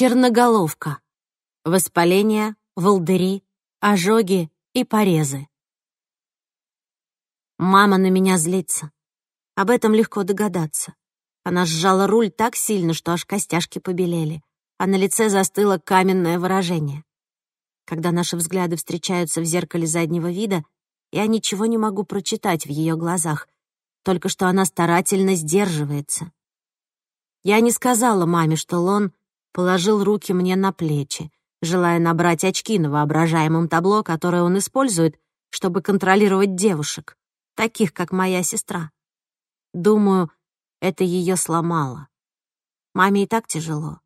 черноголовка, воспаление, волдыри, ожоги и порезы. Мама на меня злится. Об этом легко догадаться. Она сжала руль так сильно, что аж костяшки побелели, а на лице застыло каменное выражение. Когда наши взгляды встречаются в зеркале заднего вида, я ничего не могу прочитать в ее глазах, только что она старательно сдерживается. Я не сказала маме, что Лон положил руки мне на плечи, желая набрать очки на воображаемом табло, которое он использует, чтобы контролировать девушек, таких как моя сестра. Думаю, это ее сломало. Маме и так тяжело.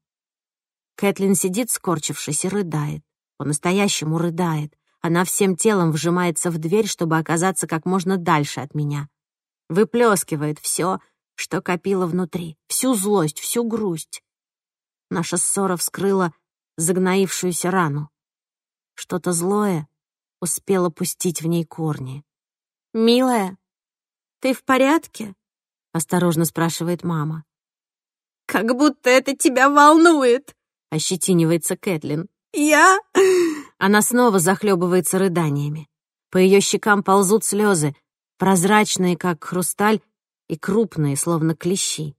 Кэтлин сидит, скорчившись, и рыдает. По-настоящему рыдает. Она всем телом вжимается в дверь, чтобы оказаться как можно дальше от меня. Выплескивает все, что копила внутри. Всю злость, всю грусть. Наша ссора вскрыла загноившуюся рану. Что-то злое успело пустить в ней корни. «Милая, ты в порядке?» — осторожно спрашивает мама. «Как будто это тебя волнует!» — ощетинивается Кэтлин. «Я...» Она снова захлебывается рыданиями. По ее щекам ползут слезы, прозрачные, как хрусталь, и крупные, словно клещи.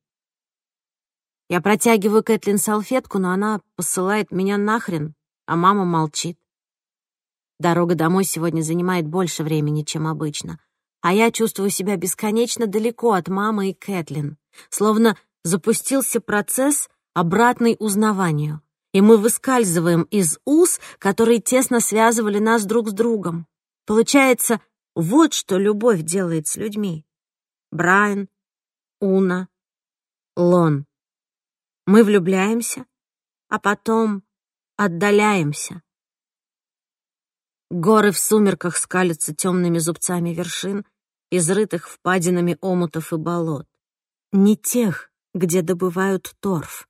Я протягиваю Кэтлин салфетку, но она посылает меня нахрен, а мама молчит. Дорога домой сегодня занимает больше времени, чем обычно, а я чувствую себя бесконечно далеко от мамы и Кэтлин, словно запустился процесс, обратной узнаванию, и мы выскальзываем из уз, которые тесно связывали нас друг с другом. Получается, вот что любовь делает с людьми. Брайан, Уна, Лон. Мы влюбляемся, а потом отдаляемся. Горы в сумерках скалятся темными зубцами вершин, изрытых впадинами омутов и болот. Не тех, где добывают торф,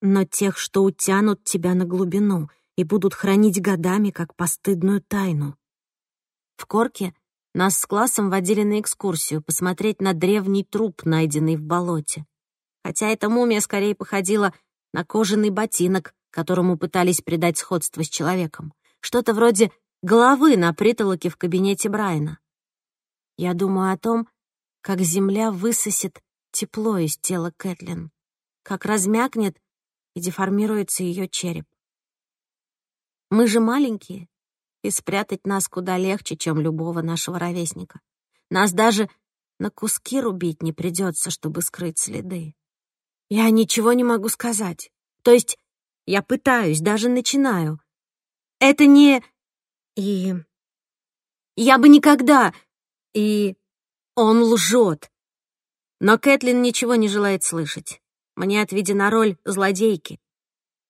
но тех, что утянут тебя на глубину и будут хранить годами как постыдную тайну. В Корке нас с классом водили на экскурсию посмотреть на древний труп, найденный в болоте хотя эта мумия скорее походила на кожаный ботинок, которому пытались придать сходство с человеком. Что-то вроде головы на притолоке в кабинете Брайана. Я думаю о том, как земля высосет тепло из тела Кэтлин, как размякнет и деформируется ее череп. Мы же маленькие, и спрятать нас куда легче, чем любого нашего ровесника. Нас даже на куски рубить не придется, чтобы скрыть следы. Я ничего не могу сказать. То есть я пытаюсь, даже начинаю. Это не... И... Я бы никогда... И... Он лжет. Но Кэтлин ничего не желает слышать. Мне отведена роль злодейки.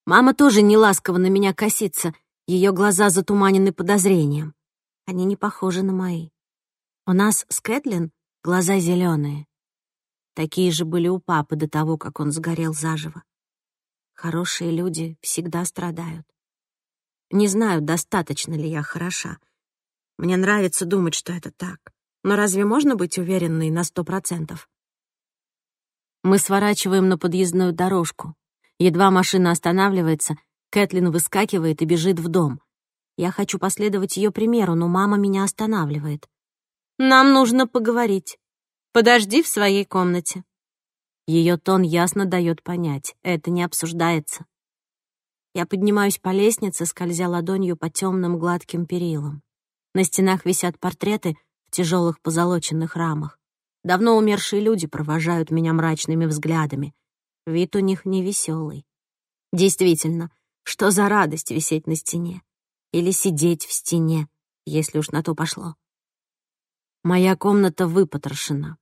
Мама тоже не ласково на меня косится. Ее глаза затуманены подозрением. Они не похожи на мои. У нас с Кэтлин глаза зеленые. Такие же были у папы до того, как он сгорел заживо. Хорошие люди всегда страдают. Не знаю, достаточно ли я хороша. Мне нравится думать, что это так. Но разве можно быть уверенной на сто процентов? Мы сворачиваем на подъездную дорожку. Едва машина останавливается, Кэтлин выскакивает и бежит в дом. Я хочу последовать ее примеру, но мама меня останавливает. «Нам нужно поговорить». Подожди в своей комнате». Ее тон ясно дает понять, это не обсуждается. Я поднимаюсь по лестнице, скользя ладонью по темным гладким перилам. На стенах висят портреты в тяжелых позолоченных рамах. Давно умершие люди провожают меня мрачными взглядами. Вид у них невеселый. Действительно, что за радость висеть на стене? Или сидеть в стене, если уж на то пошло? Моя комната выпотрошена,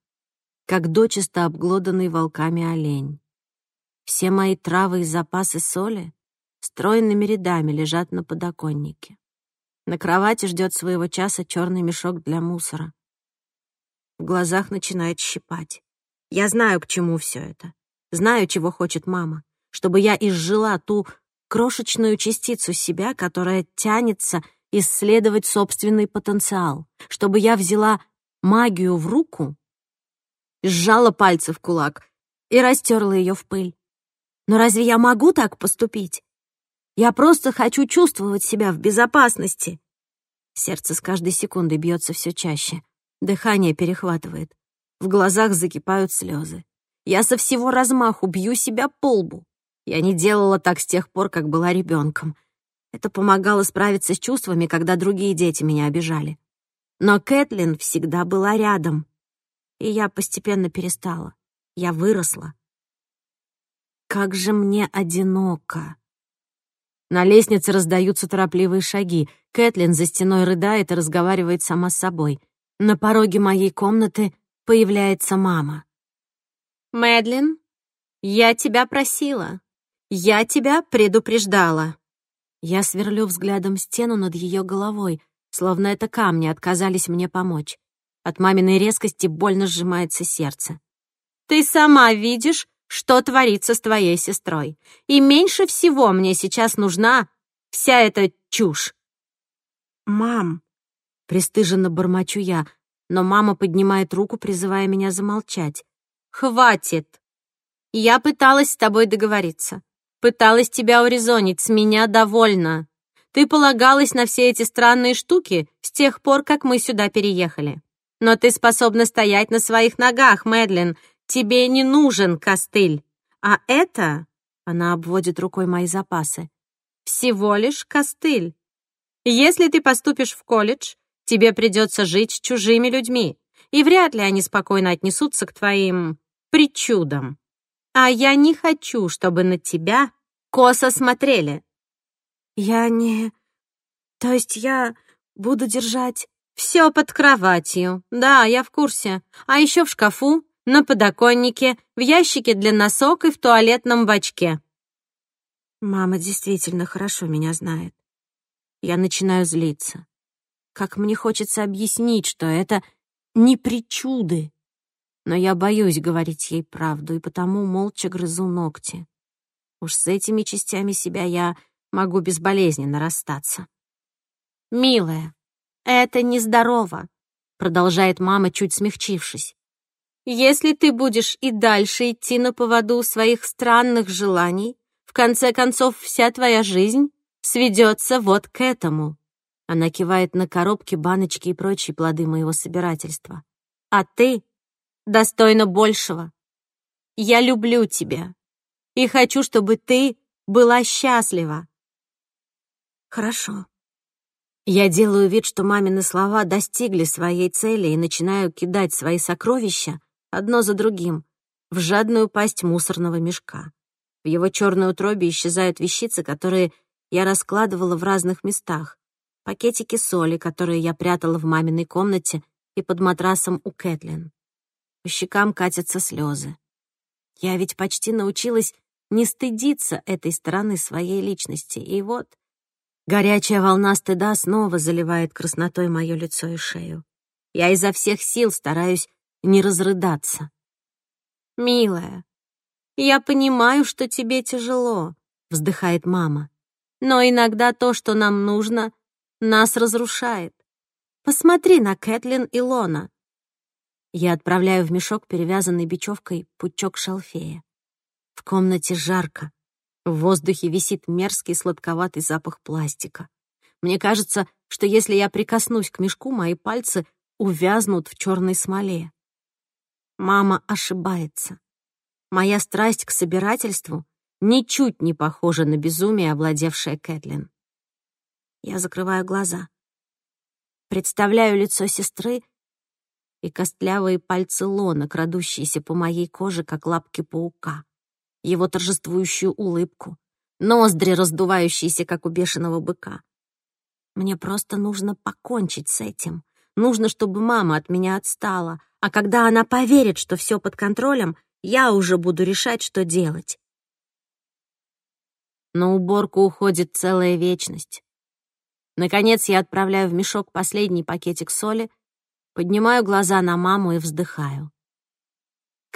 как дочисто обглоданный волками олень. Все мои травы и запасы соли стройными рядами лежат на подоконнике. На кровати ждет своего часа черный мешок для мусора. В глазах начинает щипать. Я знаю, к чему все это. Знаю, чего хочет мама. Чтобы я изжила ту крошечную частицу себя, которая тянется исследовать собственный потенциал. Чтобы я взяла магию в руку, сжала пальцы в кулак и растерла ее в пыль. Но разве я могу так поступить? Я просто хочу чувствовать себя в безопасности. Сердце с каждой секундой бьется все чаще. Дыхание перехватывает. В глазах закипают слезы. Я со всего размаху бью себя по лбу. Я не делала так с тех пор, как была ребенком. Это помогало справиться с чувствами, когда другие дети меня обижали. Но Кэтлин всегда была рядом. И я постепенно перестала. Я выросла. Как же мне одиноко. На лестнице раздаются торопливые шаги. Кэтлин за стеной рыдает и разговаривает сама с собой. На пороге моей комнаты появляется мама. «Мэдлин, я тебя просила. Я тебя предупреждала». Я сверлю взглядом стену над ее головой — словно это камни отказались мне помочь. От маминой резкости больно сжимается сердце. «Ты сама видишь, что творится с твоей сестрой, и меньше всего мне сейчас нужна вся эта чушь». «Мам!» — пристыженно бормочу я, но мама поднимает руку, призывая меня замолчать. «Хватит! Я пыталась с тобой договориться. Пыталась тебя урезонить, с меня довольна ты полагалась на все эти странные штуки с тех пор, как мы сюда переехали. Но ты способна стоять на своих ногах, Мэдлин. Тебе не нужен костыль. А это...» Она обводит рукой мои запасы. «Всего лишь костыль. Если ты поступишь в колледж, тебе придется жить с чужими людьми, и вряд ли они спокойно отнесутся к твоим причудам. А я не хочу, чтобы на тебя косо смотрели. Я не... То есть я буду держать все под кроватью. Да, я в курсе. А еще в шкафу, на подоконнике, в ящике для носок и в туалетном бачке. Мама действительно хорошо меня знает. Я начинаю злиться. Как мне хочется объяснить, что это не причуды. Но я боюсь говорить ей правду, и потому молча грызу ногти. Уж с этими частями себя я могу безболезненно расстаться. «Милая, это нездорово», — продолжает мама, чуть смягчившись. «Если ты будешь и дальше идти на поводу своих странных желаний, в конце концов вся твоя жизнь сведется вот к этому». Она кивает на коробки, баночки и прочие плоды моего собирательства. «А ты достойна большего. Я люблю тебя и хочу, чтобы ты была счастлива. Хорошо. Я делаю вид, что мамины слова достигли своей цели и начинаю кидать свои сокровища одно за другим в жадную пасть мусорного мешка. В его черной утробе исчезают вещицы, которые я раскладывала в разных местах. Пакетики соли, которые я прятала в маминой комнате и под матрасом у Кэтлин. По щекам катятся слезы. Я ведь почти научилась не стыдиться этой стороны своей личности. И вот Горячая волна стыда снова заливает краснотой мое лицо и шею. Я изо всех сил стараюсь не разрыдаться. «Милая, я понимаю, что тебе тяжело», — вздыхает мама. «Но иногда то, что нам нужно, нас разрушает. Посмотри на Кэтлин и Лона». Я отправляю в мешок, перевязанный бечевкой, пучок шалфея. В комнате жарко. В воздухе висит мерзкий сладковатый запах пластика. Мне кажется, что если я прикоснусь к мешку, мои пальцы увязнут в черной смоле. Мама ошибается. Моя страсть к собирательству ничуть не похожа на безумие, овладевшее Кэтлин. Я закрываю глаза. Представляю лицо сестры и костлявые пальцы Лона, крадущиеся по моей коже, как лапки паука его торжествующую улыбку, ноздри, раздувающиеся, как у бешеного быка. Мне просто нужно покончить с этим. Нужно, чтобы мама от меня отстала. А когда она поверит, что все под контролем, я уже буду решать, что делать. На уборку уходит целая вечность. Наконец я отправляю в мешок последний пакетик соли, поднимаю глаза на маму и вздыхаю.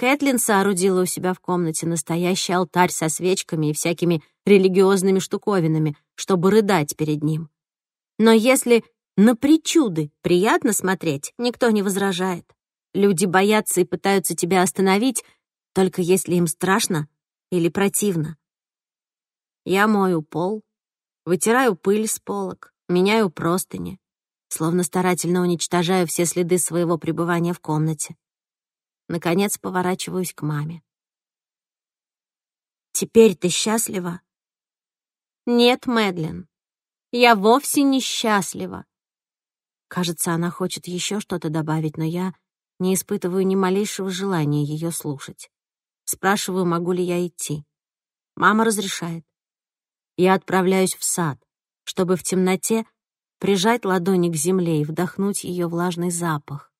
Кэтлин соорудила у себя в комнате настоящий алтарь со свечками и всякими религиозными штуковинами, чтобы рыдать перед ним. Но если на причуды приятно смотреть, никто не возражает. Люди боятся и пытаются тебя остановить, только если им страшно или противно. Я мою пол, вытираю пыль с полок, меняю простыни, словно старательно уничтожаю все следы своего пребывания в комнате. Наконец поворачиваюсь к маме. «Теперь ты счастлива?» «Нет, Мэдлин, я вовсе не счастлива». Кажется, она хочет еще что-то добавить, но я не испытываю ни малейшего желания ее слушать. Спрашиваю, могу ли я идти. Мама разрешает. Я отправляюсь в сад, чтобы в темноте прижать ладони к земле и вдохнуть ее влажный запах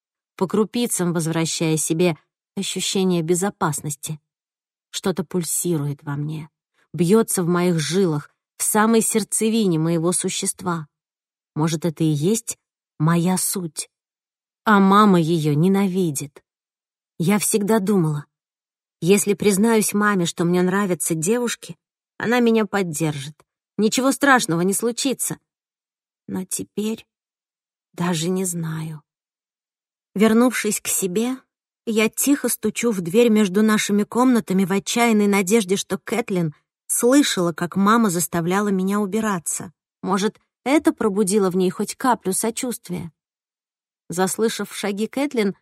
по крупицам возвращая себе ощущение безопасности. Что-то пульсирует во мне, бьется в моих жилах, в самой сердцевине моего существа. Может, это и есть моя суть. А мама ее ненавидит. Я всегда думала, если признаюсь маме, что мне нравятся девушки, она меня поддержит. Ничего страшного не случится. Но теперь даже не знаю. Вернувшись к себе, я тихо стучу в дверь между нашими комнатами в отчаянной надежде, что Кэтлин слышала, как мама заставляла меня убираться. Может, это пробудило в ней хоть каплю сочувствия. Заслышав шаги Кэтлин,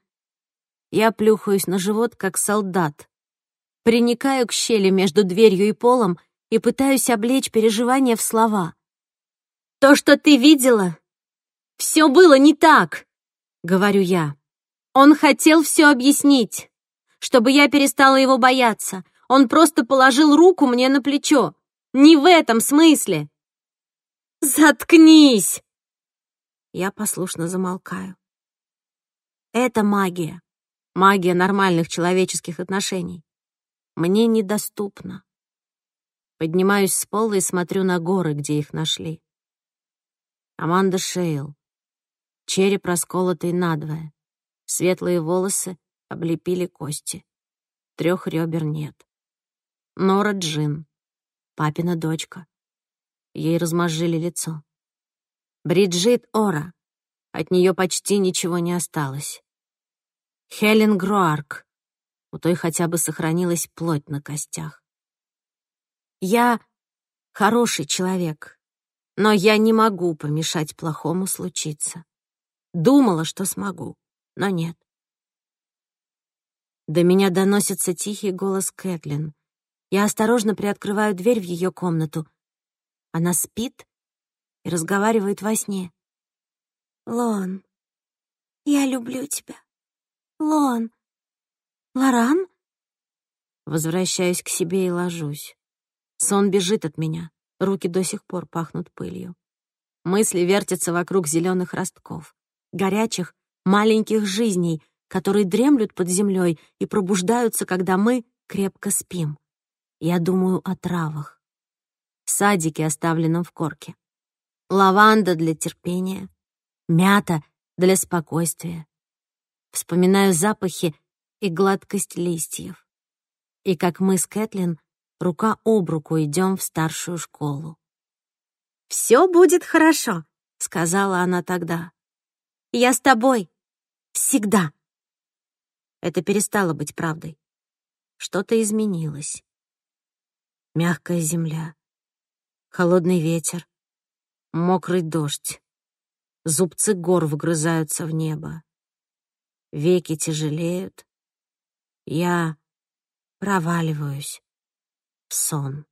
я плюхаюсь на живот, как солдат. Приникаю к щели между дверью и полом и пытаюсь облечь переживания в слова. «То, что ты видела, все было не так!» — говорю я. Он хотел все объяснить, чтобы я перестала его бояться. Он просто положил руку мне на плечо. Не в этом смысле. Заткнись! Я послушно замолкаю. Это магия. Магия нормальных человеческих отношений. Мне недоступна. Поднимаюсь с пола и смотрю на горы, где их нашли. Аманда Шейл. Череп расколотый надвое. Светлые волосы облепили кости. Трех ребер нет. Нора Джин, папина дочка. Ей размозжили лицо. Бриджит Ора. От нее почти ничего не осталось. Хелен Груарк. У той хотя бы сохранилась плоть на костях. Я хороший человек, но я не могу помешать плохому случиться. Думала, что смогу но нет. До меня доносится тихий голос Кэтлин. Я осторожно приоткрываю дверь в ее комнату. Она спит и разговаривает во сне. «Лон, я люблю тебя. Лон, Лоран?» Возвращаюсь к себе и ложусь. Сон бежит от меня. Руки до сих пор пахнут пылью. Мысли вертятся вокруг зеленых ростков, горячих маленьких жизней, которые дремлют под землей и пробуждаются, когда мы крепко спим. Я думаю о травах. Садики, оставленном в корке. Лаванда для терпения. Мята для спокойствия. Вспоминаю запахи и гладкость листьев. И как мы с Кэтлин рука об руку идем в старшую школу. «Все будет хорошо», — сказала она тогда. Я с тобой. Всегда. Это перестало быть правдой. Что-то изменилось. Мягкая земля, холодный ветер, мокрый дождь. Зубцы гор выгрызаются в небо. Веки тяжелеют. Я проваливаюсь в сон.